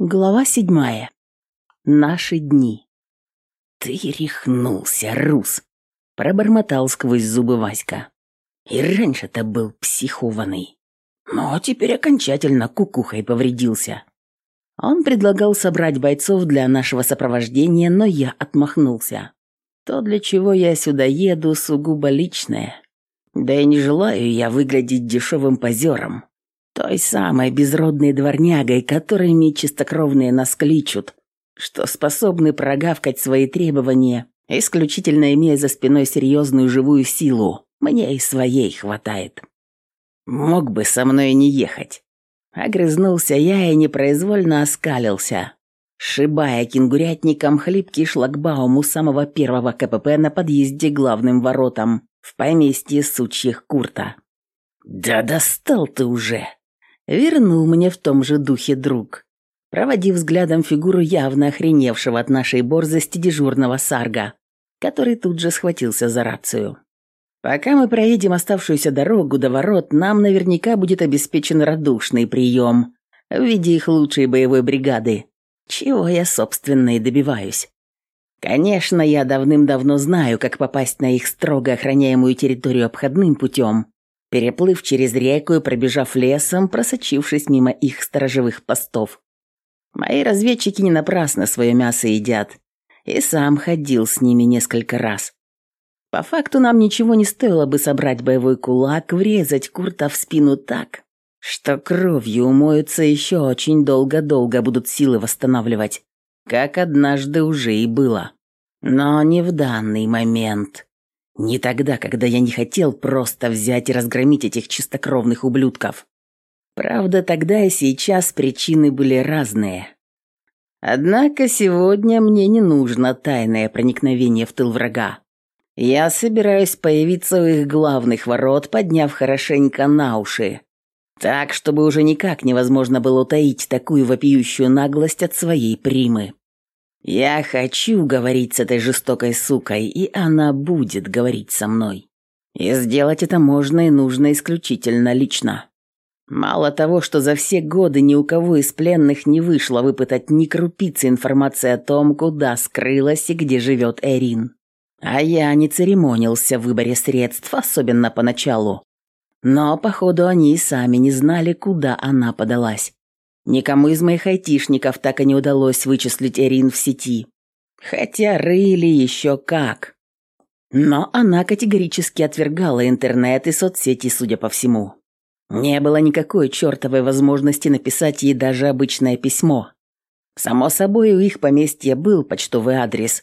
Глава седьмая. Наши дни. «Ты рехнулся, Рус!» – пробормотал сквозь зубы Васька. «И раньше-то был психованный. Но теперь окончательно кукухой повредился». Он предлагал собрать бойцов для нашего сопровождения, но я отмахнулся. То, для чего я сюда еду, сугубо личное. Да и не желаю я выглядеть дешевым позером. Той самой безродной дворнягой, которыми чистокровные нас кличут, что способны прогавкать свои требования, исключительно имея за спиной серьезную живую силу. Мне и своей хватает. Мог бы со мной не ехать. Огрызнулся я и непроизвольно оскалился, шибая кенгурятником хлипкий шлагбаум у самого первого КПП на подъезде к главным воротам в поместье сучьих Курта. «Да достал ты уже!» Вернул мне в том же духе друг, проводив взглядом фигуру явно охреневшего от нашей борзости дежурного сарга, который тут же схватился за рацию. Пока мы проедем оставшуюся дорогу до ворот, нам наверняка будет обеспечен радушный прием в виде их лучшей боевой бригады, чего я, собственно, и добиваюсь. Конечно, я давным-давно знаю, как попасть на их строго охраняемую территорию обходным путем, переплыв через реку и пробежав лесом, просочившись мимо их сторожевых постов. Мои разведчики не напрасно свое мясо едят, и сам ходил с ними несколько раз. По факту нам ничего не стоило бы собрать боевой кулак, врезать Курта в спину так, что кровью умоются еще очень долго-долго будут силы восстанавливать, как однажды уже и было. Но не в данный момент. Не тогда, когда я не хотел просто взять и разгромить этих чистокровных ублюдков. Правда, тогда и сейчас причины были разные. Однако сегодня мне не нужно тайное проникновение в тыл врага. Я собираюсь появиться у их главных ворот, подняв хорошенько на уши. Так, чтобы уже никак невозможно было утаить такую вопиющую наглость от своей примы. Я хочу говорить с этой жестокой сукой, и она будет говорить со мной. И сделать это можно и нужно исключительно лично. Мало того, что за все годы ни у кого из пленных не вышло выпытать ни крупицы информации о том, куда скрылась и где живет Эрин. А я не церемонился в выборе средств, особенно поначалу. Но, походу, они и сами не знали, куда она подалась. Никому из моих айтишников так и не удалось вычислить Эрин в сети. Хотя рыли еще как. Но она категорически отвергала интернет и соцсети, судя по всему. Не было никакой чертовой возможности написать ей даже обычное письмо. Само собой, у их поместья был почтовый адрес.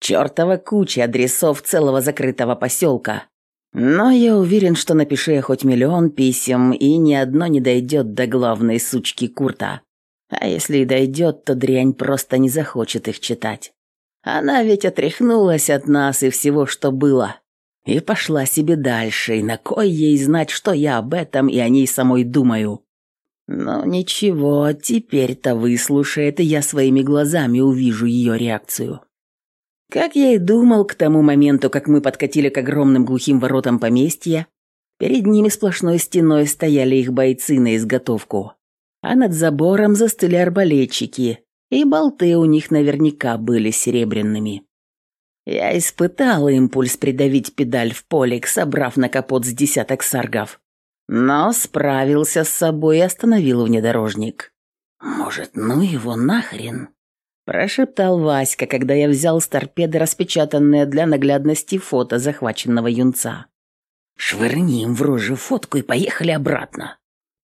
Чертова куча адресов целого закрытого поселка. Но я уверен, что напиши я хоть миллион писем, и ни одно не дойдет до главной сучки Курта. А если и дойдет, то дрянь просто не захочет их читать. Она ведь отряхнулась от нас и всего, что было. И пошла себе дальше, и на кой ей знать, что я об этом и о ней самой думаю. Но ничего, теперь-то выслушает, и я своими глазами увижу ее реакцию. Как я и думал, к тому моменту, как мы подкатили к огромным глухим воротам поместья, перед ними сплошной стеной стояли их бойцы на изготовку, а над забором застыли арбалетчики, и болты у них наверняка были серебряными. Я испытал импульс придавить педаль в полик, собрав на капот с десяток саргов, но справился с собой и остановил внедорожник. «Может, ну его нахрен?» Прошептал Васька, когда я взял с торпеды распечатанное для наглядности фото захваченного юнца. «Швырни им в рожу фотку и поехали обратно.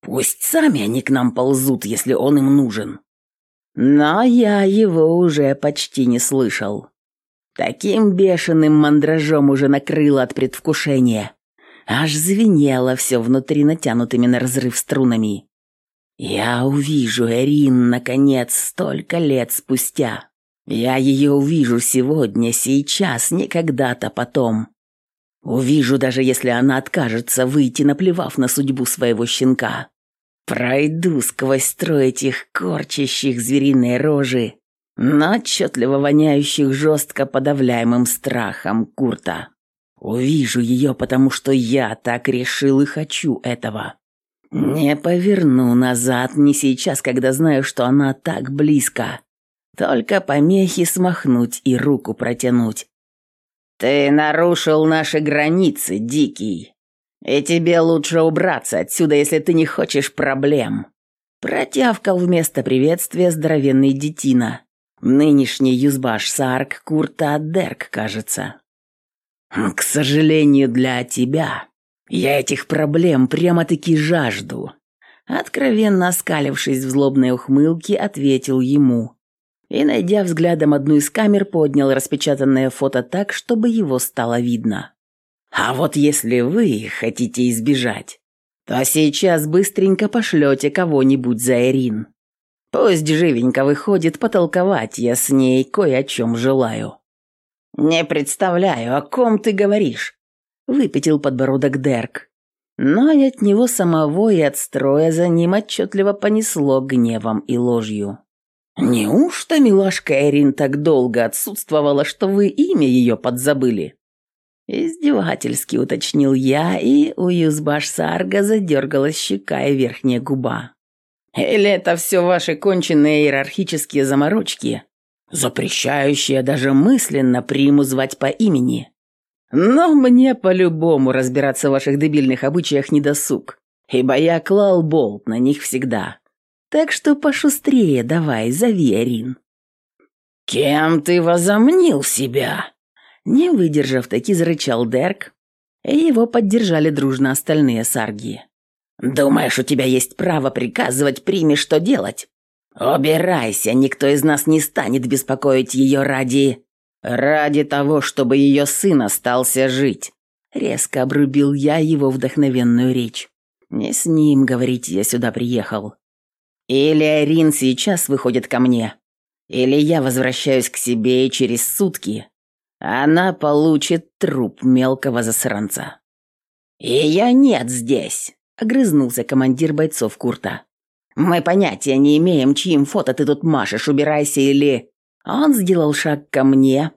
Пусть сами они к нам ползут, если он им нужен». Но я его уже почти не слышал. Таким бешеным мандражом уже накрыло от предвкушения. Аж звенело все внутри натянутыми на разрыв струнами. Я увижу Эрин, наконец, столько лет спустя. Я ее увижу сегодня, сейчас, не когда-то потом. Увижу, даже если она откажется выйти, наплевав на судьбу своего щенка. Пройду сквозь строй этих корчащих звериные рожи, но отчетливо воняющих жестко подавляемым страхом Курта. Увижу ее, потому что я так решил и хочу этого. Не поверну назад, не сейчас, когда знаю, что она так близко. Только помехи смахнуть и руку протянуть. Ты нарушил наши границы, Дикий. И тебе лучше убраться отсюда, если ты не хочешь проблем. Протявкал вместо приветствия здоровенный детина. Нынешний юзбаш Сарк Курта Дерк, кажется. К сожалению для тебя, я этих проблем прямо-таки жажду. Откровенно оскалившись в злобной ухмылке, ответил ему. И, найдя взглядом одну из камер, поднял распечатанное фото так, чтобы его стало видно. А вот если вы хотите избежать, то сейчас быстренько пошлете кого-нибудь за Эрин. Пусть живенько выходит потолковать, я с ней кое о чем желаю. Не представляю, о ком ты говоришь выпятил подбородок Дерк. Но и от него самого и от строя за ним отчетливо понесло гневом и ложью. «Неужто милашка Эрин так долго отсутствовала, что вы имя ее подзабыли?» Издевательски уточнил я, и у Юзбаш Сарга задергалась щека и верхняя губа. «Или это все ваши конченные иерархические заморочки, запрещающие даже мысленно приму звать по имени?» Но мне по-любому разбираться в ваших дебильных обычаях не досуг, ибо я клал болт на них всегда. Так что пошустрее давай, зови Арин». «Кем ты возомнил себя?» Не выдержав, таки зарычал Дерк, и его поддержали дружно остальные сарги. «Думаешь, у тебя есть право приказывать Приме, что делать? Убирайся, никто из нас не станет беспокоить ее ради...» «Ради того, чтобы ее сын остался жить», — резко обрубил я его вдохновенную речь. «Не с ним, говорить, я сюда приехал. Или Арин сейчас выходит ко мне, или я возвращаюсь к себе и через сутки она получит труп мелкого засранца». «И я нет здесь», — огрызнулся командир бойцов Курта. «Мы понятия не имеем, чьим фото ты тут машешь, убирайся или...» Он сделал шаг ко мне,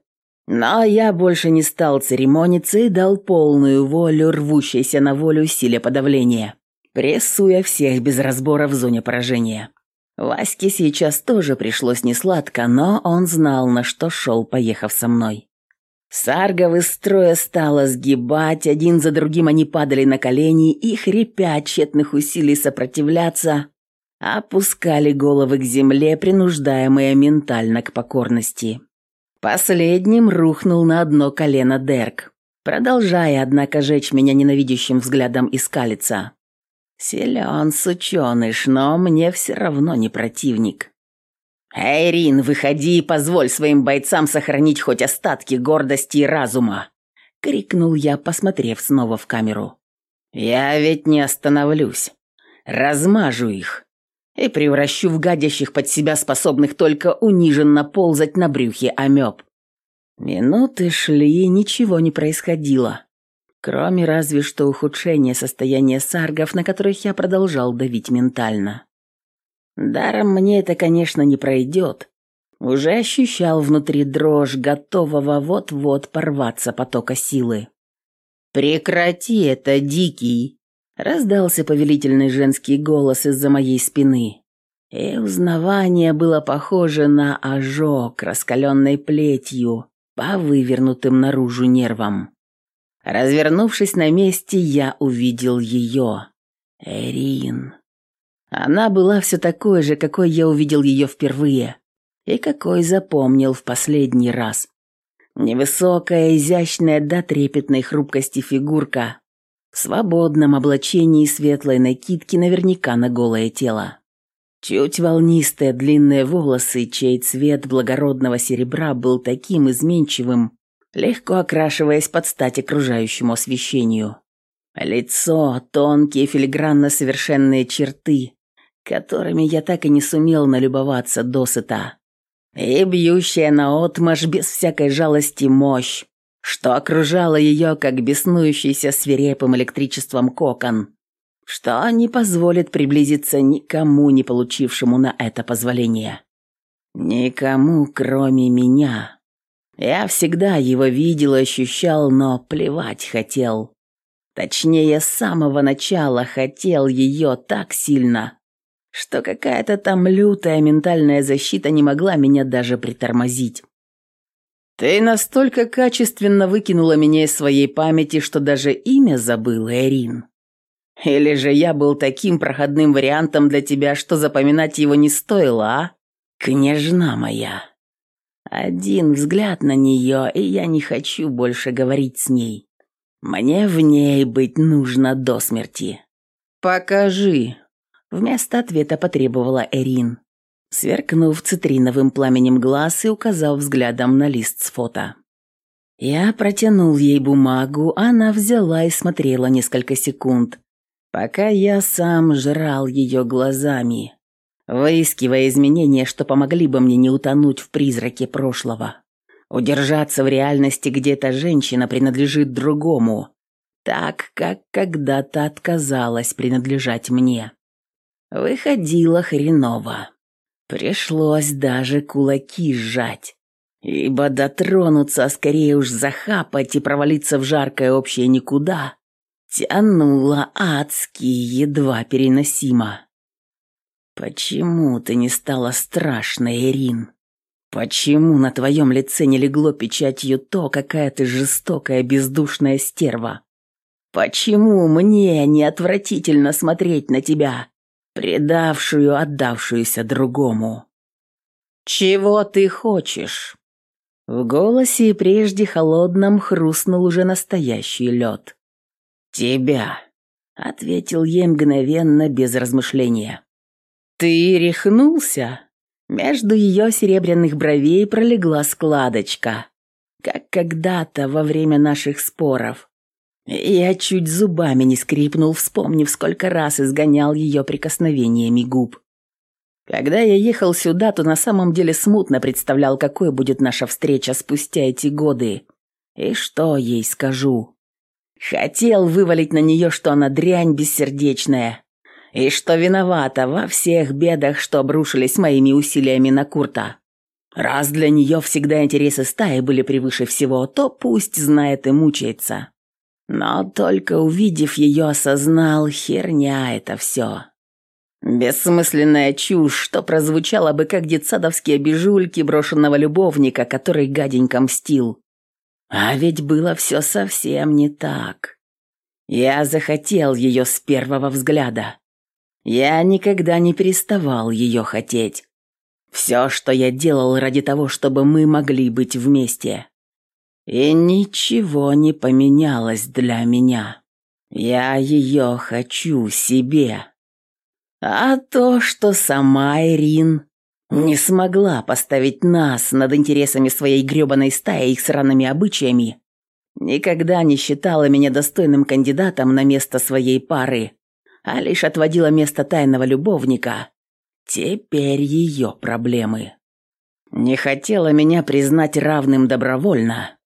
но я больше не стал церемониться и дал полную волю рвущейся на волю силе подавления, прессуя всех без разбора в зоне поражения. Ваське сейчас тоже пришлось несладко, но он знал, на что шел, поехав со мной. Саргов из строя стало сгибать, один за другим они падали на колени и, хрипя от тщетных усилий сопротивляться, опускали головы к земле, принуждаемые ментально к покорности. Последним рухнул на одно колено Дерк, продолжая, однако, жечь меня ненавидящим взглядом и скалиться. Силен сученыш, но мне все равно не противник. «Эйрин, выходи и позволь своим бойцам сохранить хоть остатки гордости и разума!» — крикнул я, посмотрев снова в камеру. «Я ведь не остановлюсь. Размажу их и превращу в гадящих под себя способных только униженно ползать на брюхе амеб. Минуты шли, и ничего не происходило. Кроме разве что ухудшения состояния саргов, на которых я продолжал давить ментально. Даром мне это, конечно, не пройдет. Уже ощущал внутри дрожь, готового вот-вот порваться потока силы. «Прекрати это, Дикий!» Раздался повелительный женский голос из-за моей спины. И узнавание было похоже на ожог, раскаленной плетью, по вывернутым наружу нервам. Развернувшись на месте, я увидел ее. Эрин. Она была все такой же, какой я увидел ее впервые, и какой запомнил в последний раз. Невысокая, изящная до трепетной хрупкости фигурка, в свободном облачении светлой накидки наверняка на голое тело. Чуть волнистые длинные волосы, чей цвет благородного серебра был таким изменчивым, легко окрашиваясь под стать окружающему освещению. Лицо, тонкие филигранно совершенные черты, которыми я так и не сумел налюбоваться досыта. И бьющая наотмашь без всякой жалости мощь, что окружало ее, как беснующийся свирепым электричеством кокон, что не позволит приблизиться никому, не получившему на это позволение. Никому, кроме меня. Я всегда его видел и ощущал, но плевать хотел. Точнее, с самого начала хотел ее так сильно, что какая-то там лютая ментальная защита не могла меня даже притормозить. Ты настолько качественно выкинула меня из своей памяти, что даже имя забыла, Эрин. Или же я был таким проходным вариантом для тебя, что запоминать его не стоило, а? Княжна моя. Один взгляд на нее, и я не хочу больше говорить с ней. Мне в ней быть нужно до смерти. Покажи. Вместо ответа потребовала Эрин, сверкнув цитриновым пламенем глаз и указав взглядом на лист с фото. Я протянул ей бумагу, она взяла и смотрела несколько секунд, пока я сам жрал ее глазами, выискивая изменения, что помогли бы мне не утонуть в призраке прошлого. Удержаться в реальности, где эта женщина принадлежит другому, так, как когда-то отказалась принадлежать мне. Выходило хреново. Пришлось даже кулаки сжать, ибо дотронуться, а скорее уж захапать и провалиться в жаркое общее никуда, тянуло адски едва переносимо. «Почему ты не стала страшной, Ирин? Почему на твоем лице не легло печатью то, какая ты жестокая бездушная стерва? Почему мне не отвратительно смотреть на тебя, предавшую, отдавшуюся другому? Чего ты хочешь?» В голосе прежде холодном хрустнул уже настоящий лед. «Тебя», — ответил ей мгновенно, без размышления. «Ты рехнулся?» Между ее серебряных бровей пролегла складочка, как когда-то во время наших споров. Я чуть зубами не скрипнул, вспомнив, сколько раз изгонял ее прикосновениями губ. Когда я ехал сюда, то на самом деле смутно представлял, какой будет наша встреча спустя эти годы. И что ей скажу? Хотел вывалить на нее, что она дрянь бессердечная, и что виновата во всех бедах, что обрушились моими усилиями на Курта. Раз для нее всегда интересы стаи были превыше всего, то пусть знает и мучается. Но только увидев ее, осознал, херня это все. Бессмысленная чушь, что прозвучала бы как детсадовские обижульки брошенного любовника, который гаденько мстил. А ведь было все совсем не так. Я захотел ее с первого взгляда. Я никогда не переставал ее хотеть. Все, что я делал ради того, чтобы мы могли быть вместе. И ничего не поменялось для меня. Я ее хочу себе. А то, что сама Ирин не смогла поставить нас над интересами своей грёбаной стаи и сраными обычаями, никогда не считала меня достойным кандидатом на место своей пары, а лишь отводила место тайного любовника, теперь ее проблемы. Не хотела меня признать равным добровольно.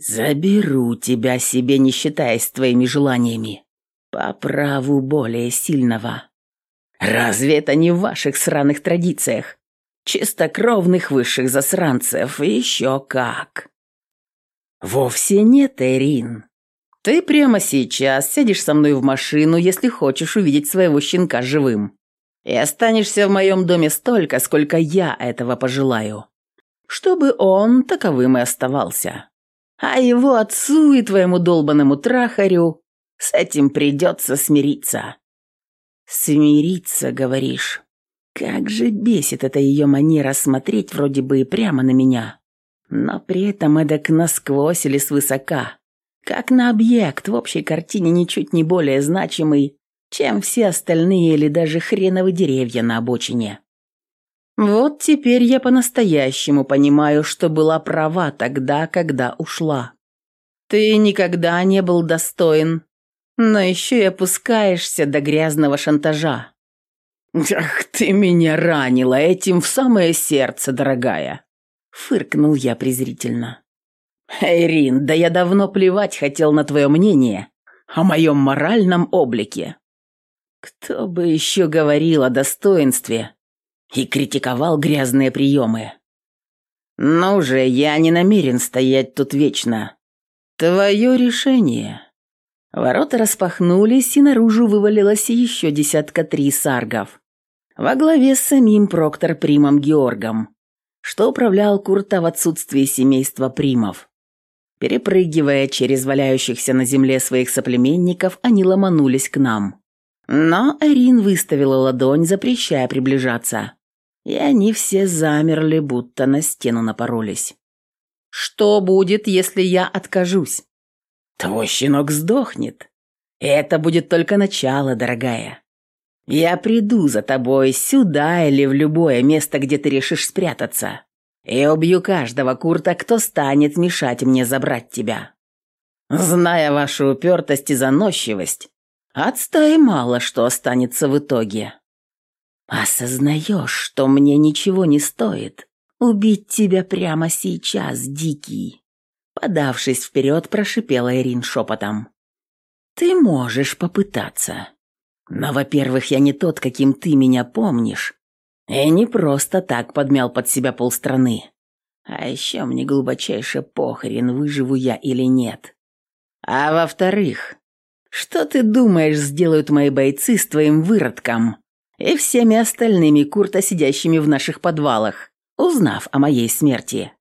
Заберу тебя себе, не считаясь твоими желаниями. По праву более сильного. Разве это не в ваших сраных традициях? Чистокровных высших засранцев, еще как. Вовсе нет, Эрин. Ты прямо сейчас сядешь со мной в машину, если хочешь увидеть своего щенка живым. И останешься в моем доме столько, сколько я этого пожелаю. Чтобы он таковым и оставался. А его отцу и твоему долбанному трахарю с этим придется смириться. Смириться, говоришь. Как же бесит эта ее манера смотреть вроде бы и прямо на меня, но при этом эдак насквозь или свысока как на объект в общей картине ничуть не более значимый, чем все остальные или даже хреновые деревья на обочине. Вот теперь я по-настоящему понимаю, что была права тогда, когда ушла. Ты никогда не был достоин, но еще и опускаешься до грязного шантажа. «Ах, ты меня ранила этим в самое сердце, дорогая!» Фыркнул я презрительно. «Эйрин, да я давно плевать хотел на твое мнение о моем моральном облике. Кто бы еще говорил о достоинстве и критиковал грязные приемы? Ну же, я не намерен стоять тут вечно. Твое решение. Ворота распахнулись, и наружу вывалилось еще десятка три саргов. Во главе с самим Проктор Примом Георгом, что управлял Курта в отсутствии семейства Примов. Перепрыгивая через валяющихся на земле своих соплеменников, они ломанулись к нам. Но Эрин выставила ладонь, запрещая приближаться. И они все замерли, будто на стену напоролись. «Что будет, если я откажусь?» «Твой щенок сдохнет. Это будет только начало, дорогая. Я приду за тобой сюда или в любое место, где ты решишь спрятаться, и убью каждого Курта, кто станет мешать мне забрать тебя. Зная вашу упертость и заносчивость, от стаи мало что останется в итоге. Осознаешь, что мне ничего не стоит убить тебя прямо сейчас, Дикий?» Подавшись вперед, прошипела Ирин шепотом. «Ты можешь попытаться. Но, во-первых, я не тот, каким ты меня помнишь. И не просто так подмял под себя полстраны. А еще мне глубочайше похрен, выживу я или нет. А во-вторых, что ты думаешь, сделают мои бойцы с твоим выродком и всеми остальными курта, сидящими в наших подвалах, узнав о моей смерти?»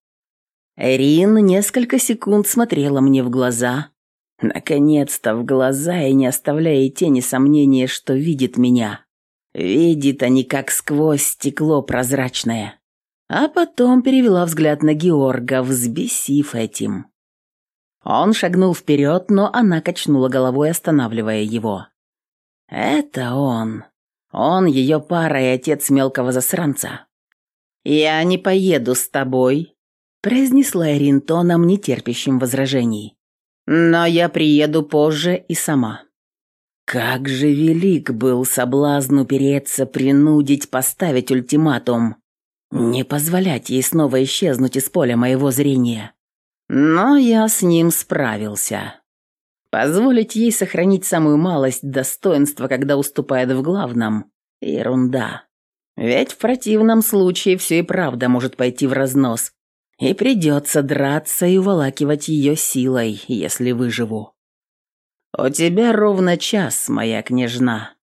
Рин несколько секунд смотрела мне в глаза, наконец-то в глаза и не оставляя тени сомнения, что видит меня. Видит, не как сквозь стекло прозрачное. А потом перевела взгляд на Георга, взбесив этим. Он шагнул вперед, но она качнула головой, останавливая его. «Это он. Он ее пара и отец мелкого засранца. Я не поеду с тобой», — произнесла Эрин тоном, нетерпящим возражений. «Но я приеду позже и сама». Как же велик был соблазн упереться, принудить, поставить ультиматум. Не позволять ей снова исчезнуть из поля моего зрения. Но я с ним справился. Позволить ей сохранить самую малость достоинства, когда уступает в главном – ерунда. Ведь в противном случае все и правда может пойти в разнос. И придется драться и уволакивать ее силой, если выживу. «У тебя ровно час, моя княжна.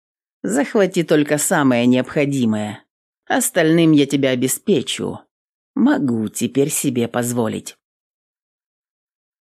Захвати только самое необходимое. Остальным я тебя обеспечу. Могу теперь себе позволить».